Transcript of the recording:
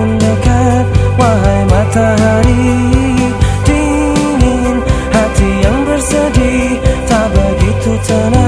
mendekat Wahai matahari. Dingin hati yang bersedih Tak begitu tenang.